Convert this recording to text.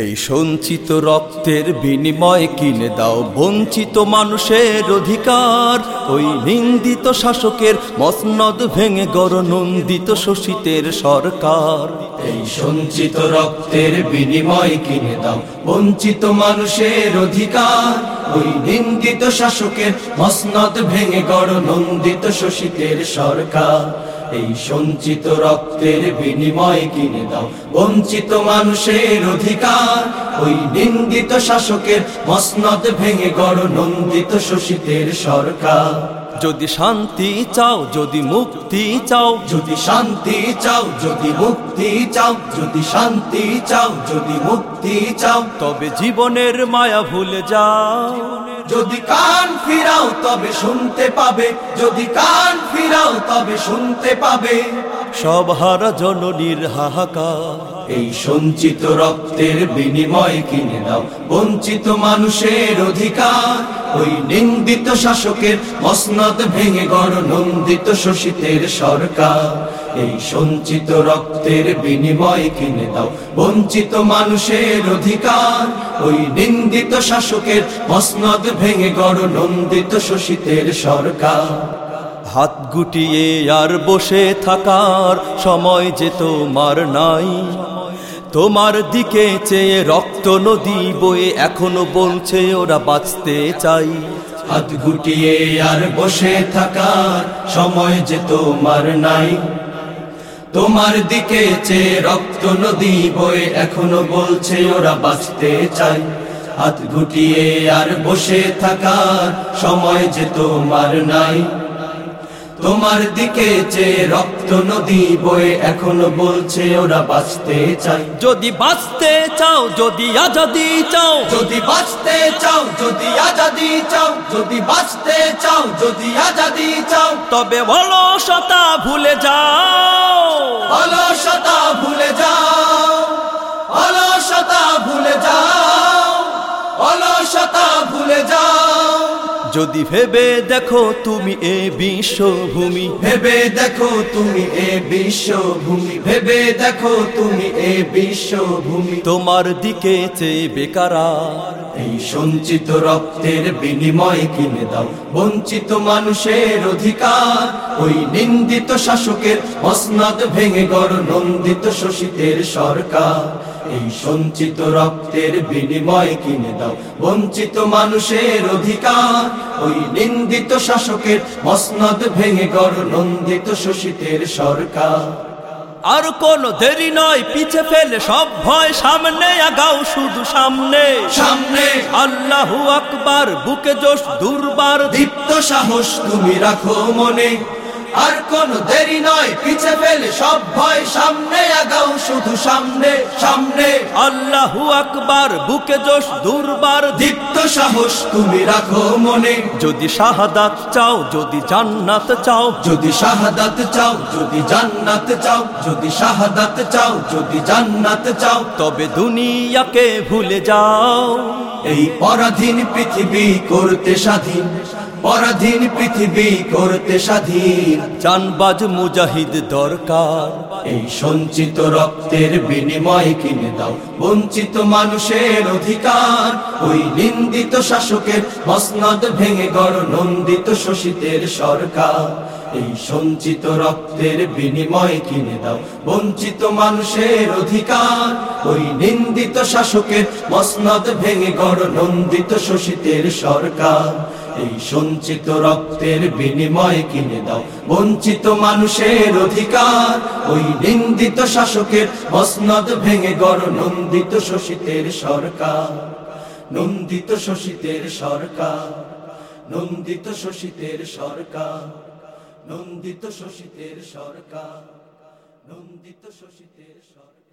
এই সঞ্চিত রক্তের বিনিময় কিনে দাও বঞ্চিত মানুষের অধিকার। ওই নিন্দিত শাসকের মসনদ ভেঙে গড় নন্দিত শোষিতের সরকার। এই সঞ্চিত রক্তের বিনিময় কিনে দাও বঞ্চিত মানুষের অধিকার। ওই নিন্দিত শাসকের মসনদ ভেঙে গড় নন্দিত শোষিতের সরকার। এই সঞ্চিত রক্তের বিনিময় কিনে দাও। বঞ্চিত মানুষের অধিকার, ওই নিন্দিত শাসকের মসনদ ভেঙে গড় নন্দিত শোষিতের সরকার। যদি শান্তি চাও যদি মুক্তি চাও। যদি শান্তি চাও যদি মুক্তি চাও যদি শান্তি চাও যদি মুক্তি চাও। তবে জীবনের মায়া ভুলে যাও। যদি কান ফিরাও তবে শুনতে পাবে। যদি কান ফিরাও তবে শুনতে পাবে। সব হারা জননীর হাহাকার। এই সঞ্চিত রক্তের বিনিময় কিনে দাও বঞ্চিত মানুষের অধিকার। ওই নিন্দিত শাসকের মসনদ ভেঙে গড়, নন্দিত শোষিতের সরকার। এই সঞ্চিত রক্তের বিনিময় কিনে দাও বঞ্চিত মানুষের অধিকার। ওই নিন্দিত শাসকের মসনদ ভেঙে গড়, নন্দিত শোষিতের সরকার। হাত গুটিয়ে আর বসে থাকার সময় যে তোমার নাই। তোমার দিকে চেয়ে রক্ত নদী বয়ে এখনও বলছে ওরা বাঁচতে চাই। হাত গুটিয়ে আর বসে থাকার সময় যে তোমার নাই। তোমার দিকে চেয়ে রক্ত নদী বয়ে এখনও বলছে ওরা বাঁচতে চাই। হাত গুটিয়ে আর বসে থাকার সময় যে তোমার নাই। তোমার দিকে যে রক্ত নদী বয়ে এখনও বলছে ওরা বাঁচতে চাই যদি বাঁচতে চাও যদি আজাদি চাও। যদি বাঁচতে চাও যদি আজাদি চাও যদি বাঁচতে চাও যদি আজাদি চাও। তবে অলসতা ভুলে যাও। অলসতা ভুলে যাও। যদি ভেবে দেখো তুমি এ বিশ্বভূমি। ভেবে দেখো তুমি এ বিশ্বভূমি। ভেবে দেখো তুমি এ বিশ্বভূমি। তোমার দিকে চেয়ে বেকারা। এই সঞ্চিত রক্তের বিনিময় কিনে দাও। বঞ্চিত মানুষের অধিকার। ওই নিন্দিত শাসকের মসনদ ভেঙে গড় নন্দিত শোষিতের সরকার। এই সঞ্চিত রক্তের বিনিময় কিনে দাও। বঞ্চিত মানুষের অধিকার। ওই নিন্দিত শাসকের মসনদ ভেঙে গড় নন্দিত শোষিতের সরকার। আর কোন দেরি নয় পিছে ফেলে সব ভয় সামনে আগাও শুধু সামনে। সামনে। আল্লাহু আকবার বুকে জোশ দুর্বার। দীপ্ত সাহস তুমি রাখো মনে। আর কোন দেরি নয় পিছে ফেলে সব ভয় সামনে আগাও শুধু সামনে সামনে। আল্লাহু আকবার বুকে জোশ দুর্বার দীপ্ত সাহস তুমি রাখো মনে। যদি শাহাদাত চাও যদি জান্নাত চাও। যদি শাহাদাত চাও যদি জান্নাত চাও। যদি শাহাদাত চাও যদি জান্নাত চাও। তবে দুনিয়াকে ভুলে যাও। এই পরাধীন পৃথিবী করতে স্বাধীন। পরাধীন পৃথিবী করতে স্বাধীন। জানবাজ মুজাহিদ দরকার। এই সঞ্চিত রক্তের বিনিময় কিনে দাও। বঞ্চিত মানুষের অধিকার। ওই নিন্দিত শাসকের মসনদ ভেঙে গড় নন্দিত শোষিতের সরকার। এই সঞ্চিত রক্তের বিনিময় কিনে দাও। বঞ্চিত মানুষের অধিকার। ওই নিন্দিত শাসকের মসনদ ভেঙে গড় নন্দিত শোষিতের সরকার। এই সঞ্চিত রক্তের বিনিময় কিনে দাও। বঞ্চিত মানুষের অধিকার, ওই নিন্দিত শাসকের মসনদ ভেঙে গড়। নন্দিত শোষিতের সরকার, নন্দিত শোষিতের সরকার, নন্দিত শোষিতের সরকার, নন্দিত শোষিতের সরকার, নন্দিত শোষিতের সরকার।